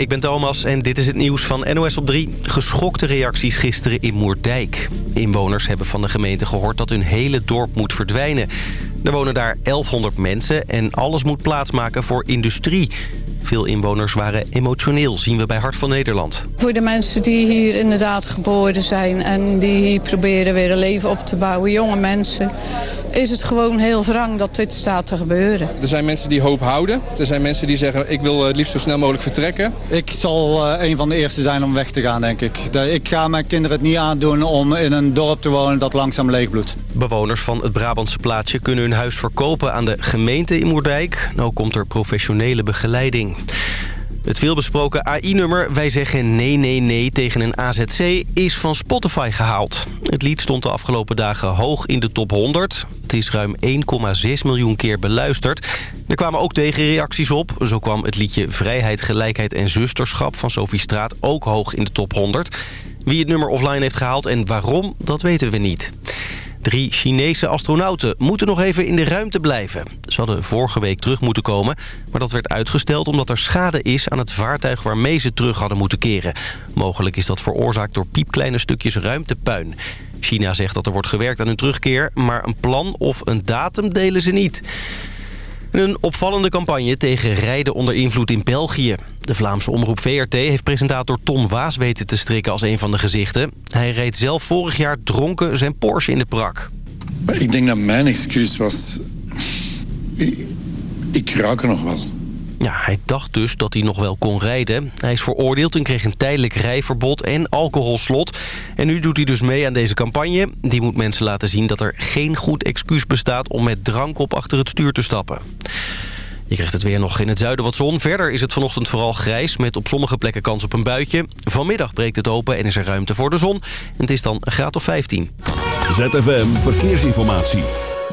ik ben Thomas en dit is het nieuws van NOS op 3. Geschokte reacties gisteren in Moerdijk. Inwoners hebben van de gemeente gehoord dat hun hele dorp moet verdwijnen. Er wonen daar 1100 mensen en alles moet plaatsmaken voor industrie. Veel inwoners waren emotioneel, zien we bij Hart van Nederland. Voor de mensen die hier inderdaad geboren zijn en die proberen weer een leven op te bouwen, jonge mensen, is het gewoon heel wrang dat dit staat te gebeuren. Er zijn mensen die hoop houden. Er zijn mensen die zeggen, ik wil het liefst zo snel mogelijk vertrekken. Ik zal uh, een van de eerste zijn om weg te gaan, denk ik. Ik ga mijn kinderen het niet aandoen om in een dorp te wonen dat langzaam leegbloedt. Bewoners van het Brabantse plaatsje kunnen hun huis verkopen aan de gemeente in Moerdijk. Nou komt er professionele begeleiding. Het veelbesproken AI-nummer Wij zeggen nee, nee, nee tegen een AZC is van Spotify gehaald. Het lied stond de afgelopen dagen hoog in de top 100. Het is ruim 1,6 miljoen keer beluisterd. Er kwamen ook tegenreacties op. Zo kwam het liedje Vrijheid, Gelijkheid en Zusterschap van Sophie Straat ook hoog in de top 100. Wie het nummer offline heeft gehaald en waarom, dat weten we niet. Drie Chinese astronauten moeten nog even in de ruimte blijven. Ze hadden vorige week terug moeten komen, maar dat werd uitgesteld omdat er schade is aan het vaartuig waarmee ze terug hadden moeten keren. Mogelijk is dat veroorzaakt door piepkleine stukjes ruimtepuin. China zegt dat er wordt gewerkt aan hun terugkeer, maar een plan of een datum delen ze niet. Een opvallende campagne tegen rijden onder invloed in België. De Vlaamse omroep VRT heeft presentator Tom Waas weten te strikken als een van de gezichten. Hij reed zelf vorig jaar dronken zijn Porsche in de prak. Ik denk dat mijn excuus was... Ik, ik er nog wel. Ja, hij dacht dus dat hij nog wel kon rijden. Hij is veroordeeld en kreeg een tijdelijk rijverbod en alcoholslot. En nu doet hij dus mee aan deze campagne. Die moet mensen laten zien dat er geen goed excuus bestaat... om met drank op achter het stuur te stappen. Je krijgt het weer nog in het zuiden wat zon. Verder is het vanochtend vooral grijs met op sommige plekken kans op een buitje. Vanmiddag breekt het open en is er ruimte voor de zon. En het is dan graad of 15. ZFM Verkeersinformatie.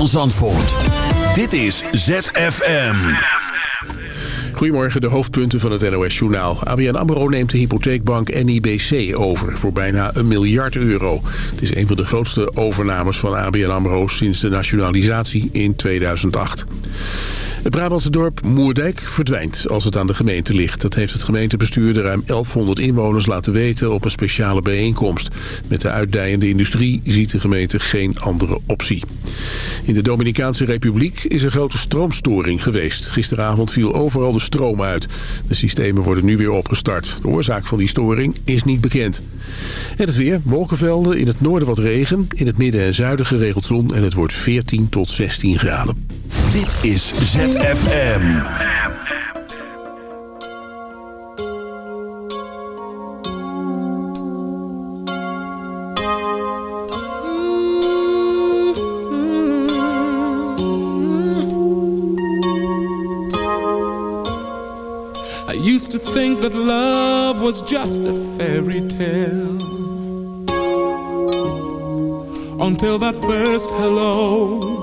Van Zandvoort. Dit is ZFM. Goedemorgen, de hoofdpunten van het NOS-journaal. ABN AMRO neemt de hypotheekbank NIBC over voor bijna een miljard euro. Het is een van de grootste overnames van ABN AMRO sinds de nationalisatie in 2008. Het Brabantse dorp Moerdijk verdwijnt als het aan de gemeente ligt. Dat heeft het gemeentebestuur de ruim 1100 inwoners laten weten op een speciale bijeenkomst. Met de uitdijende industrie ziet de gemeente geen andere optie. In de Dominicaanse Republiek is een grote stroomstoring geweest. Gisteravond viel overal de stroom uit. De systemen worden nu weer opgestart. De oorzaak van die storing is niet bekend. En het weer, wolkenvelden, in het noorden wat regen. In het midden en zuiden geregeld zon en het wordt 14 tot 16 graden. Dit is ZFM. I used to think that love was just a fairy tale Until that first hello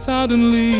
suddenly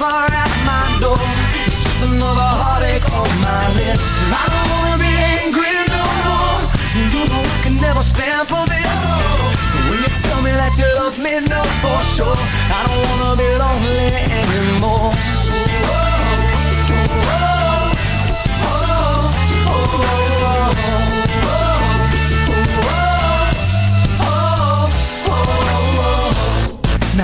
lover at my door. It's just another heartache on my list. I don't wanna be angry no more. You know I can never stand for this. So when you tell me that you love me, know for sure. I don't wanna be lonely anymore.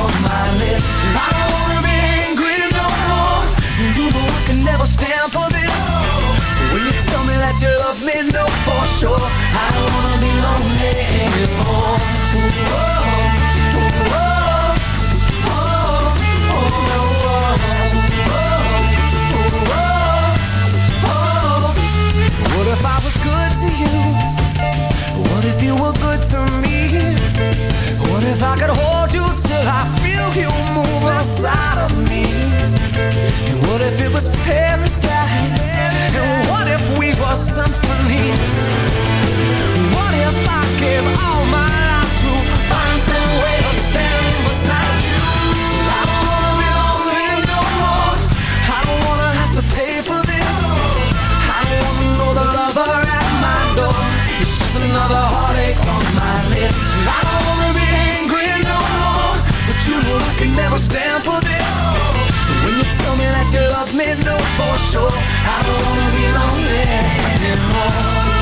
on my list. I don't wanna be angry no more. You know I can never stand for this. So when you tell me that you love me, know for sure I don't wanna be lonely anymore. What if I was good to you? What if you were good to me? What if I could hold you till I feel you move inside of me? And what if it was paradise? And what if we were symphonies? What if I gave all my life to find some way to stand beside you? I don't wanna be lonely no more. I don't wanna have to pay for this. I don't wanna know the lover at my door. It's just another heartache on my list. No tell me that you love me, know for sure. I don't wanna be lonely anymore.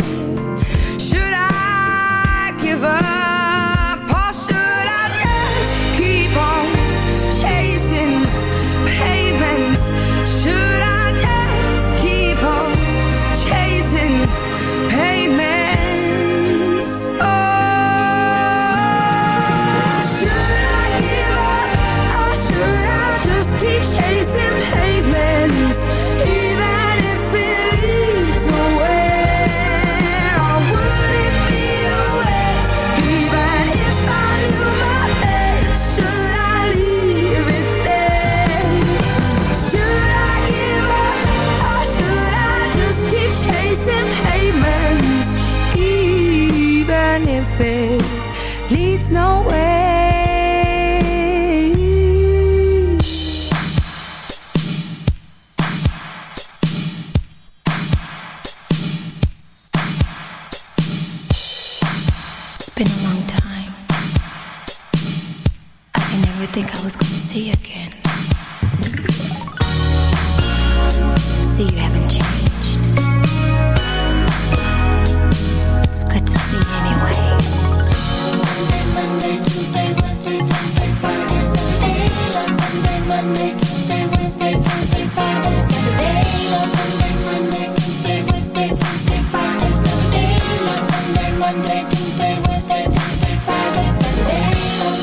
Monday, Monday, Tuesday, Wednesday, Thursday, Friday, Saturday, Monday, Tuesday, Wednesday, Thursday, Friday, Saturday.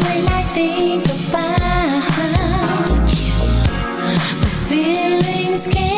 When I think about you, my feelings can't.